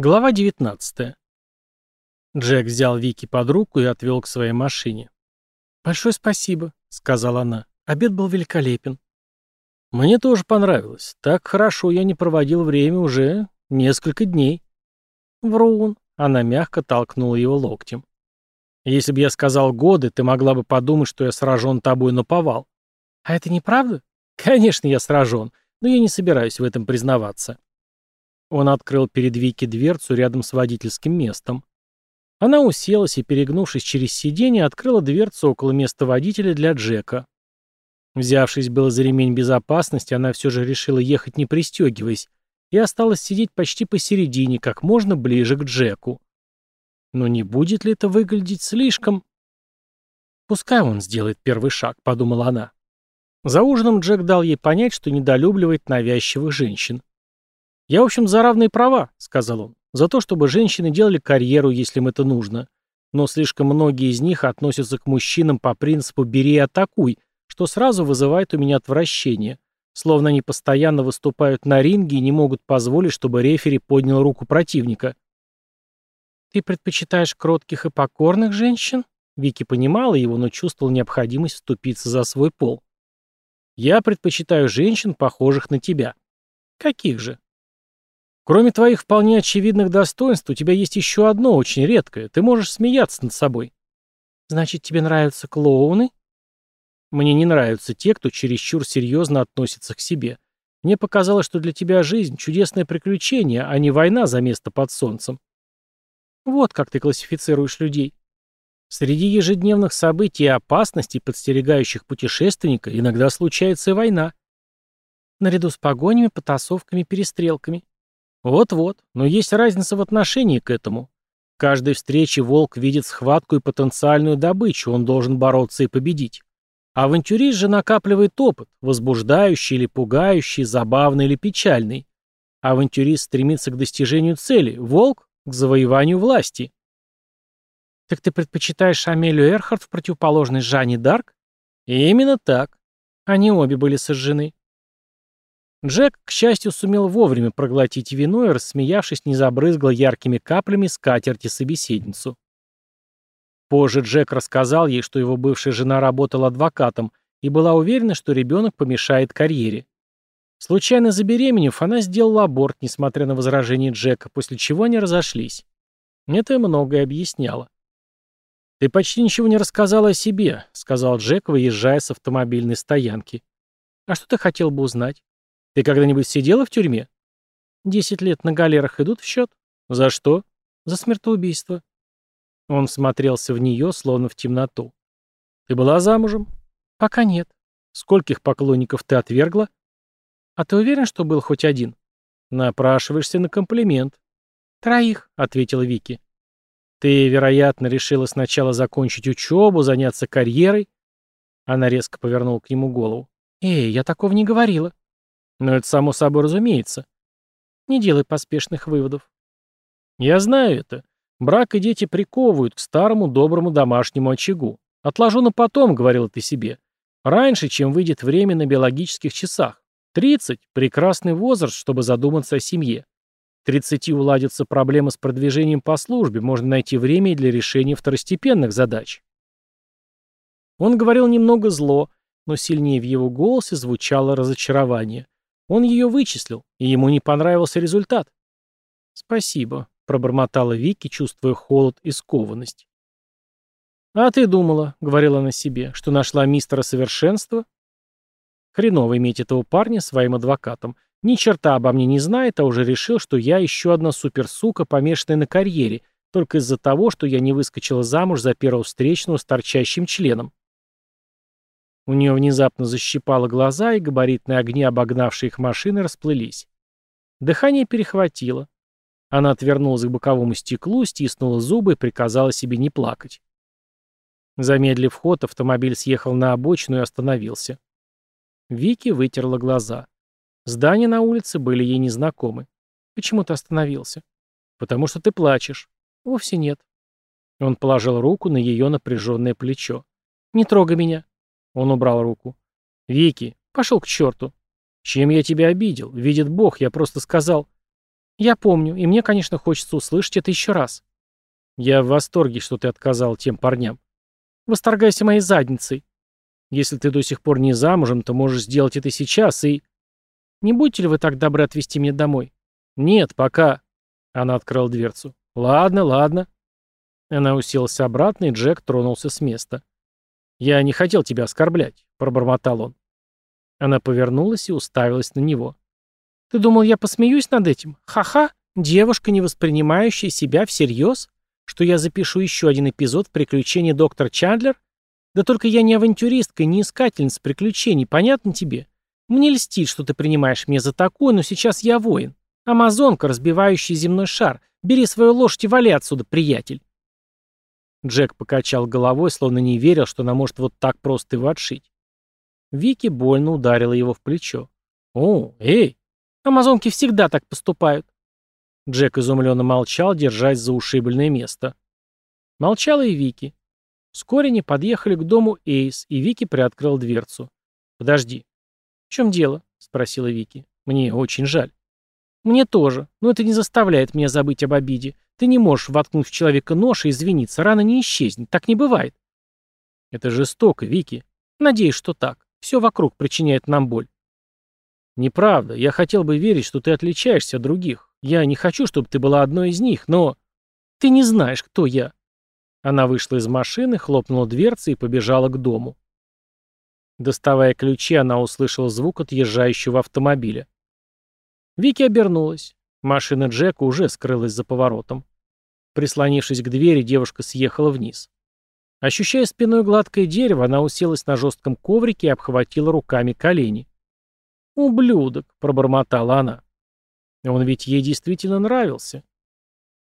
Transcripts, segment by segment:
Глава 19. Джек взял Вики под руку и отвел к своей машине. «Большое спасибо», — сказала она. «Обед был великолепен». «Мне тоже понравилось. Так хорошо я не проводил время уже несколько дней». «Врун», — она мягко толкнула его локтем. «Если бы я сказал годы, ты могла бы подумать, что я сражен тобой на повал». «А это неправда?» «Конечно, я сражен, но я не собираюсь в этом признаваться». Он открыл перед Вики дверцу рядом с водительским местом. Она уселась и, перегнувшись через сиденье, открыла дверцу около места водителя для Джека. Взявшись было за ремень безопасности, она все же решила ехать не пристегиваясь и осталась сидеть почти посередине, как можно ближе к Джеку. Но не будет ли это выглядеть слишком? «Пускай он сделает первый шаг», — подумала она. За ужином Джек дал ей понять, что недолюбливает навязчивых женщин. «Я, в общем, за равные права», — сказал он. «За то, чтобы женщины делали карьеру, если им это нужно. Но слишком многие из них относятся к мужчинам по принципу «бери и атакуй», что сразу вызывает у меня отвращение. Словно они постоянно выступают на ринге и не могут позволить, чтобы рефери поднял руку противника. «Ты предпочитаешь кротких и покорных женщин?» Вики понимала его, но чувствовал необходимость вступиться за свой пол. «Я предпочитаю женщин, похожих на тебя». «Каких же?» Кроме твоих вполне очевидных достоинств, у тебя есть еще одно очень редкое. Ты можешь смеяться над собой. Значит, тебе нравятся клоуны? Мне не нравятся те, кто чересчур серьезно относится к себе. Мне показалось, что для тебя жизнь — чудесное приключение, а не война за место под солнцем. Вот как ты классифицируешь людей. Среди ежедневных событий и опасностей, подстерегающих путешественника, иногда случается и война. Наряду с погонями, потасовками, перестрелками. Вот-вот, но есть разница в отношении к этому. В каждой встрече волк видит схватку и потенциальную добычу, он должен бороться и победить. Авантюрист же накапливает опыт, возбуждающий или пугающий, забавный или печальный. Авантюрист стремится к достижению цели, волк — к завоеванию власти. Так ты предпочитаешь Амелию Эрхард в противоположной Жанне Дарк? именно так. Они обе были сожжены. Джек, к счастью, сумел вовремя проглотить вино и, рассмеявшись, не забрызгал яркими каплями скатерти собеседницу. Позже Джек рассказал ей, что его бывшая жена работала адвокатом и была уверена, что ребенок помешает карьере. Случайно забеременев, она сделала аборт, несмотря на возражения Джека, после чего они разошлись. Это многое объясняло. «Ты почти ничего не рассказала о себе», — сказал Джек, выезжая с автомобильной стоянки. «А что ты хотел бы узнать?» Ты когда-нибудь сидела в тюрьме? Десять лет на галерах идут в счет? За что? За смертоубийство. Он смотрелся в нее, словно в темноту. Ты была замужем? Пока нет. Скольких поклонников ты отвергла? А ты уверен, что был хоть один? Напрашиваешься на комплимент. Троих, ответила Вики. Ты, вероятно, решила сначала закончить учебу, заняться карьерой? Она резко повернула к нему голову. Эй, я такого не говорила. Но это само собой разумеется. Не делай поспешных выводов. Я знаю это. Брак и дети приковывают к старому доброму домашнему очагу. Отложу на потом, говорил ты себе. Раньше, чем выйдет время на биологических часах. 30 – прекрасный возраст, чтобы задуматься о семье. К 30 уладятся проблемы с продвижением по службе, можно найти время и для решения второстепенных задач. Он говорил немного зло, но сильнее в его голосе звучало разочарование. Он ее вычислил, и ему не понравился результат. «Спасибо», — пробормотала Вики, чувствуя холод и скованность. «А ты думала», — говорила она себе, — «что нашла мистера совершенства?» Хреново иметь этого парня своим адвокатом. Ни черта обо мне не знает, а уже решил, что я еще одна суперсука, помешанная на карьере, только из-за того, что я не выскочила замуж за первого встречного с торчащим членом. У нее внезапно защипало глаза, и габаритные огни, обогнавшие их машины, расплылись. Дыхание перехватило. Она отвернулась к боковому стеклу, стиснула зубы и приказала себе не плакать. Замедлив ход, автомобиль съехал на обочину и остановился. Вики вытерла глаза. Здания на улице были ей незнакомы. «Почему ты остановился?» «Потому что ты плачешь». «Вовсе нет». Он положил руку на ее напряженное плечо. «Не трогай меня». Он убрал руку. «Вики, пошел к черту. Чем я тебя обидел? Видит Бог, я просто сказал...» Я помню, и мне, конечно, хочется услышать это еще раз. Я в восторге, что ты отказал тем парням. Восторгайся моей задницей. Если ты до сих пор не замужем, то можешь сделать это сейчас и... Не будете ли вы так добры отвезти меня домой? Нет, пока. Она открыла дверцу. Ладно, ладно. Она уселась обратно, и Джек тронулся с места. «Я не хотел тебя оскорблять», — пробормотал он. Она повернулась и уставилась на него. «Ты думал, я посмеюсь над этим? Ха-ха! Девушка, не воспринимающая себя всерьез? Что я запишу еще один эпизод в приключении доктор Чандлер? Да только я не авантюристка, не искательница приключений, понятно тебе? Мне льстит, что ты принимаешь меня за такую, но сейчас я воин. Амазонка, разбивающая земной шар. Бери свою лошадь и вали отсюда, приятель. Джек покачал головой, словно не верил, что она может вот так просто его отшить. Вики больно ударила его в плечо. «О, эй! Амазонки всегда так поступают!» Джек изумленно молчал, держась за ушибленное место. Молчала и Вики. Вскоре они подъехали к дому Эйс, и Вики приоткрыл дверцу. «Подожди». «В чем дело?» — спросила Вики. «Мне очень жаль». «Мне тоже, но это не заставляет меня забыть об обиде. Ты не можешь воткнуть в человека нож и извиниться, рана не исчезнет, так не бывает. Это жестоко, Вики. Надеюсь, что так. Все вокруг причиняет нам боль. Неправда. Я хотел бы верить, что ты отличаешься от других. Я не хочу, чтобы ты была одной из них, но... Ты не знаешь, кто я. Она вышла из машины, хлопнула дверцей и побежала к дому. Доставая ключи, она услышала звук отъезжающего автомобиля. Вики обернулась. Машина Джека уже скрылась за поворотом. Прислонившись к двери, девушка съехала вниз. Ощущая спиной гладкое дерево, она уселась на жестком коврике и обхватила руками колени. «Ублюдок», — пробормотала она. Он ведь ей действительно нравился.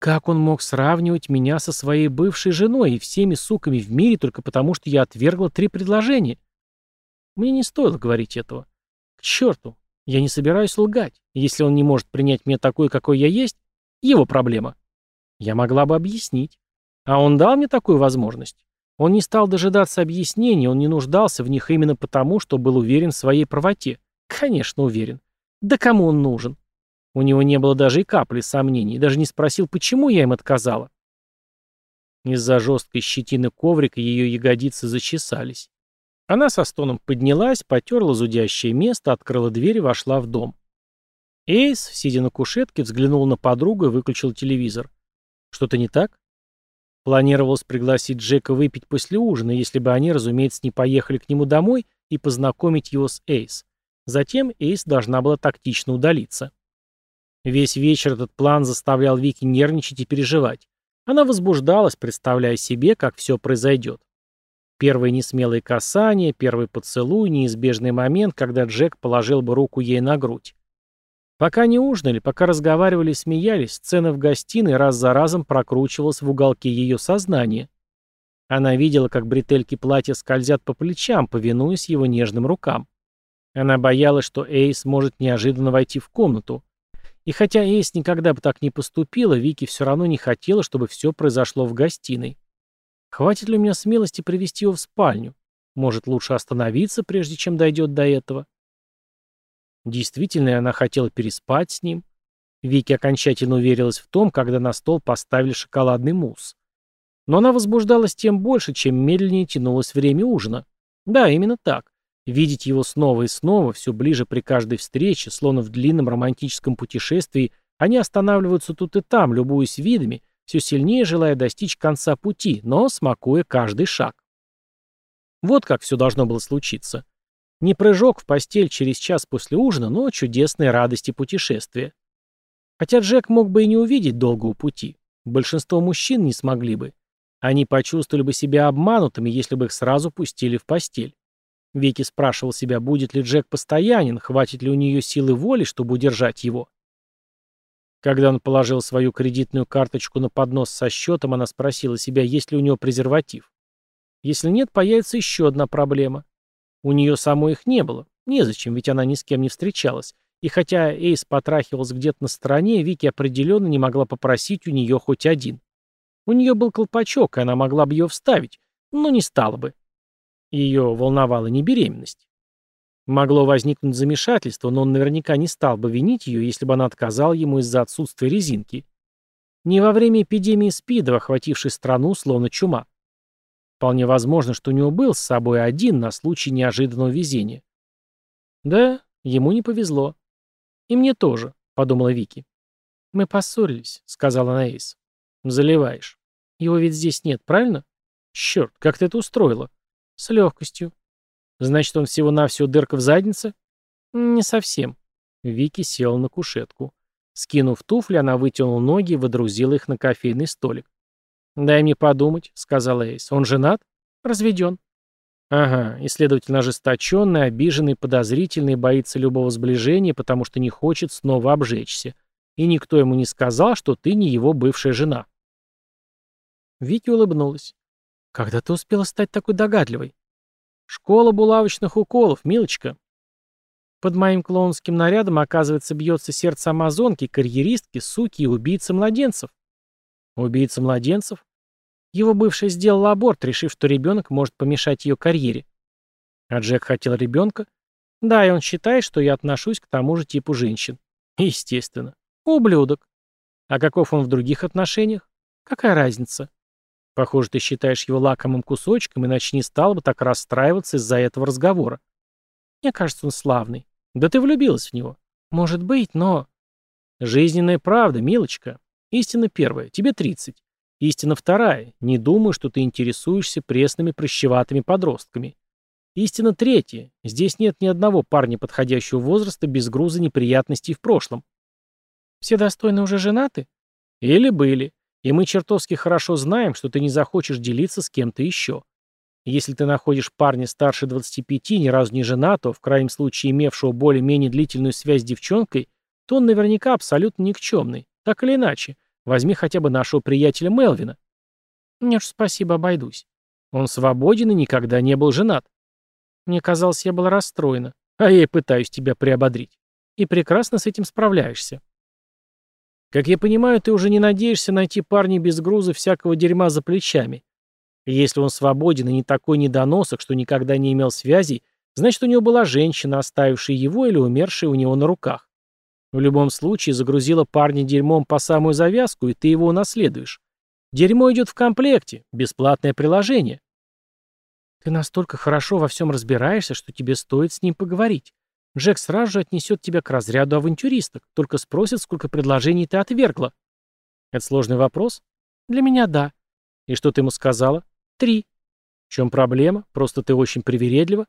Как он мог сравнивать меня со своей бывшей женой и всеми суками в мире только потому, что я отвергла три предложения? Мне не стоило говорить этого. К черту, я не собираюсь лгать. Если он не может принять меня такой, какой я есть, его проблема. Я могла бы объяснить. А он дал мне такую возможность. Он не стал дожидаться объяснений, он не нуждался в них именно потому, что был уверен в своей правоте. Конечно, уверен. Да кому он нужен? У него не было даже и капли сомнений, даже не спросил, почему я им отказала. Из-за жесткой щетины коврика ее ягодицы зачесались. Она со стоном поднялась, потерла зудящее место, открыла дверь и вошла в дом. Эйс, сидя на кушетке, взглянул на подругу и выключил телевизор. Что-то не так? Планировалось пригласить Джека выпить после ужина, если бы они, разумеется, не поехали к нему домой и познакомить его с Эйс. Затем Эйс должна была тактично удалиться. Весь вечер этот план заставлял Вики нервничать и переживать. Она возбуждалась, представляя себе, как все произойдет. Первые несмелые касания, первый поцелуй, неизбежный момент, когда Джек положил бы руку ей на грудь. Пока не ужинали, пока разговаривали и смеялись, сцена в гостиной раз за разом прокручивалась в уголке ее сознания. Она видела, как бретельки платья скользят по плечам, повинуясь его нежным рукам. Она боялась, что Эйс может неожиданно войти в комнату. И хотя Эйс никогда бы так не поступила, Вики все равно не хотела, чтобы все произошло в гостиной. Хватит ли у меня смелости привести его в спальню? Может, лучше остановиться, прежде чем дойдет до этого? Действительно, она хотела переспать с ним. Вики окончательно уверилась в том, когда на стол поставили шоколадный мусс. Но она возбуждалась тем больше, чем медленнее тянулось время ужина. Да, именно так. Видеть его снова и снова, все ближе при каждой встрече, словно в длинном романтическом путешествии, они останавливаются тут и там, любуясь видами, все сильнее желая достичь конца пути, но смакуя каждый шаг. Вот как все должно было случиться. Не прыжок в постель через час после ужина, но чудесные радости путешествия. Хотя Джек мог бы и не увидеть долгого пути. Большинство мужчин не смогли бы. Они почувствовали бы себя обманутыми, если бы их сразу пустили в постель. Вики спрашивал себя, будет ли Джек постоянен, хватит ли у нее силы воли, чтобы удержать его. Когда он положил свою кредитную карточку на поднос со счетом, она спросила себя, есть ли у него презерватив. Если нет, появится еще одна проблема. У нее самой их не было. Незачем, ведь она ни с кем не встречалась. И хотя Эйс потрахивался где-то на стороне, Вики определенно не могла попросить у нее хоть один. У нее был колпачок, и она могла бы ее вставить, но не стала бы. Ее волновала не беременность. Могло возникнуть замешательство, но он наверняка не стал бы винить ее, если бы она отказала ему из-за отсутствия резинки. Не во время эпидемии СПИДа, охватившей страну словно чума. Вполне возможно, что у него был с собой один на случай неожиданного везения. Да, ему не повезло. И мне тоже, подумала Вики. Мы поссорились, сказала Наис. Заливаешь. Его ведь здесь нет, правильно? Черт, как ты это устроила? С легкостью. Значит, он всего-навсего дырка в заднице? Не совсем. Вики села на кушетку. Скинув туфли, она вытянула ноги и водрузила их на кофейный столик. «Дай мне подумать», — сказал Эйс. «Он женат?» «Разведен». «Ага, и, следовательно, ожесточенный, обиженный, подозрительный, боится любого сближения, потому что не хочет снова обжечься. И никто ему не сказал, что ты не его бывшая жена». Вики улыбнулась. «Когда ты успела стать такой догадливой?» «Школа булавочных уколов, милочка». Под моим клоунским нарядом, оказывается, бьется сердце амазонки, карьеристки, суки и убийцы младенцев. Убийца младенцев? Его бывшая сделала аборт, решив, что ребенок может помешать ее карьере. А Джек хотел ребенка? Да, и он считает, что я отношусь к тому же типу женщин. Естественно. Ублюдок. А каков он в других отношениях? Какая разница? Похоже, ты считаешь его лакомым кусочком, иначе не стал бы так расстраиваться из-за этого разговора. Мне кажется, он славный. Да ты влюбилась в него. Может быть, но... Жизненная правда, милочка. Истина первая. Тебе 30. Истина вторая. Не думаю, что ты интересуешься пресными прыщеватыми подростками. Истина третья. Здесь нет ни одного парня подходящего возраста без груза неприятностей в прошлом. Все достойны уже женаты? Или были. И мы чертовски хорошо знаем, что ты не захочешь делиться с кем-то еще. Если ты находишь парня старше 25, ни разу не женатого, в крайнем случае имевшего более-менее длительную связь с девчонкой, то он наверняка абсолютно никчемный. Так или иначе, Возьми хотя бы нашего приятеля Мелвина. Нет уж, спасибо, обойдусь. Он свободен и никогда не был женат. Мне казалось, я была расстроена. А я и пытаюсь тебя приободрить. И прекрасно с этим справляешься. Как я понимаю, ты уже не надеешься найти парня без груза всякого дерьма за плечами. Если он свободен и не такой недоносок, что никогда не имел связей, значит, у него была женщина, оставившая его или умершая у него на руках. В любом случае, загрузила парня дерьмом по самую завязку, и ты его унаследуешь. Дерьмо идет в комплекте, бесплатное приложение. Ты настолько хорошо во всем разбираешься, что тебе стоит с ним поговорить. Джек сразу же отнесет тебя к разряду авантюристок, только спросит, сколько предложений ты отвергла. Это сложный вопрос? Для меня да. И что ты ему сказала? Три. В чем проблема? Просто ты очень привередлива?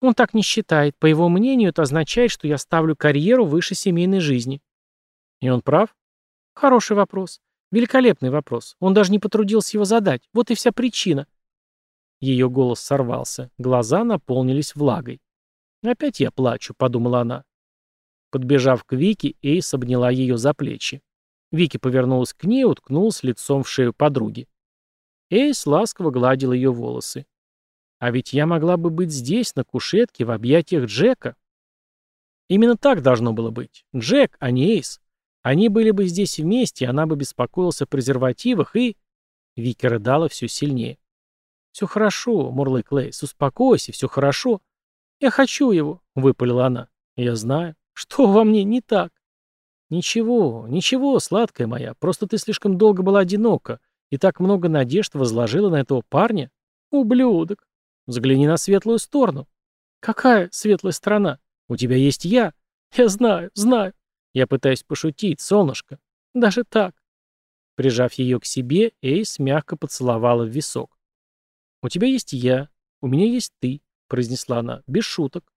Он так не считает. По его мнению, это означает, что я ставлю карьеру выше семейной жизни. И он прав? Хороший вопрос. Великолепный вопрос. Он даже не потрудился его задать. Вот и вся причина. Ее голос сорвался. Глаза наполнились влагой. «Опять я плачу», — подумала она. Подбежав к Вике, Эйс обняла ее за плечи. Вики повернулась к ней и уткнулась лицом в шею подруги. Эйс ласково гладил ее волосы. А ведь я могла бы быть здесь, на кушетке, в объятиях Джека. Именно так должно было быть. Джек, а не Эйс. Они были бы здесь вместе, она бы беспокоилась о презервативах и... Вики рыдала все сильнее. «Все хорошо, Мурлык Лейс, успокойся, все хорошо. Я хочу его», — выпалила она. «Я знаю. Что во мне не так?» «Ничего, ничего, сладкая моя, просто ты слишком долго была одинока и так много надежд возложила на этого парня. Ублюдок. Взгляни на светлую сторону. Какая светлая сторона? У тебя есть я. Я знаю, знаю. Я пытаюсь пошутить, солнышко. Даже так. Прижав ее к себе, Эйс мягко поцеловала в висок. «У тебя есть я, у меня есть ты», — произнесла она, без шуток.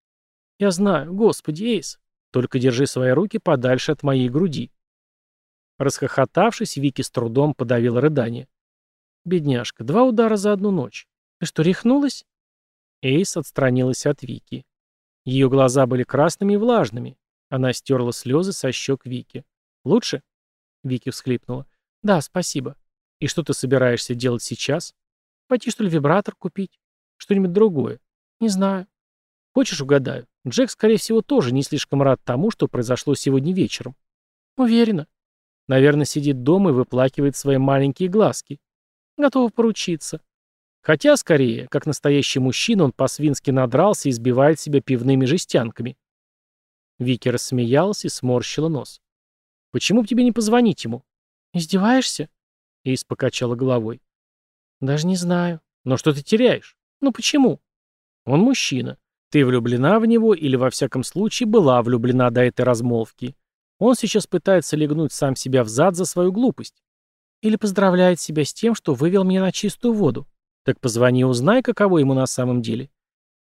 «Я знаю, господи, Эйс, только держи свои руки подальше от моей груди». Расхохотавшись, Вики с трудом подавила рыдание. «Бедняжка, два удара за одну ночь. Ты что, рехнулась?» Эйс отстранилась от Вики. Ее глаза были красными и влажными. Она стерла слезы со щек Вики. «Лучше?» Вики всхлипнула. «Да, спасибо. И что ты собираешься делать сейчас? Пойти, что ли, вибратор купить? Что-нибудь другое? Не знаю. Хочешь, угадаю? Джек, скорее всего, тоже не слишком рад тому, что произошло сегодня вечером. Уверена. Наверное, сидит дома и выплакивает свои маленькие глазки. Готова поручиться. Хотя, скорее, как настоящий мужчина, он по-свински надрался и избивает себя пивными жестянками. Вики рассмеялась и сморщила нос. «Почему бы тебе не позвонить ему?» «Издеваешься?» Ис покачала головой. «Даже не знаю. Но что ты теряешь? Ну почему?» «Он мужчина. Ты влюблена в него или, во всяком случае, была влюблена до этой размолвки. Он сейчас пытается легнуть сам себя в зад за свою глупость. Или поздравляет себя с тем, что вывел меня на чистую воду. Так позвони и узнай, каково ему на самом деле.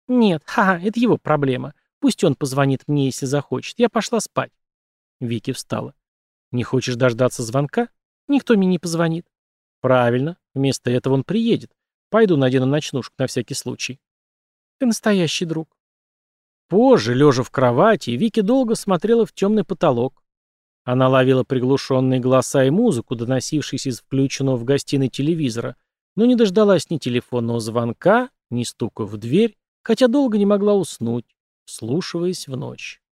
Нет, ха, это его проблема. Пусть он позвонит мне, если захочет. Я пошла спать. Вики встала. Не хочешь дождаться звонка? Никто мне не позвонит. Правильно. Вместо этого он приедет. Пойду надену ночнушку на всякий случай. Ты настоящий друг. Позже, лежа в кровати, Вики долго смотрела в темный потолок. Она ловила приглушенные голоса и музыку, доносившиеся из включенного в гостиной телевизора, но не дождалась ни телефонного звонка, ни стука в дверь, хотя долго не могла уснуть, вслушиваясь в ночь.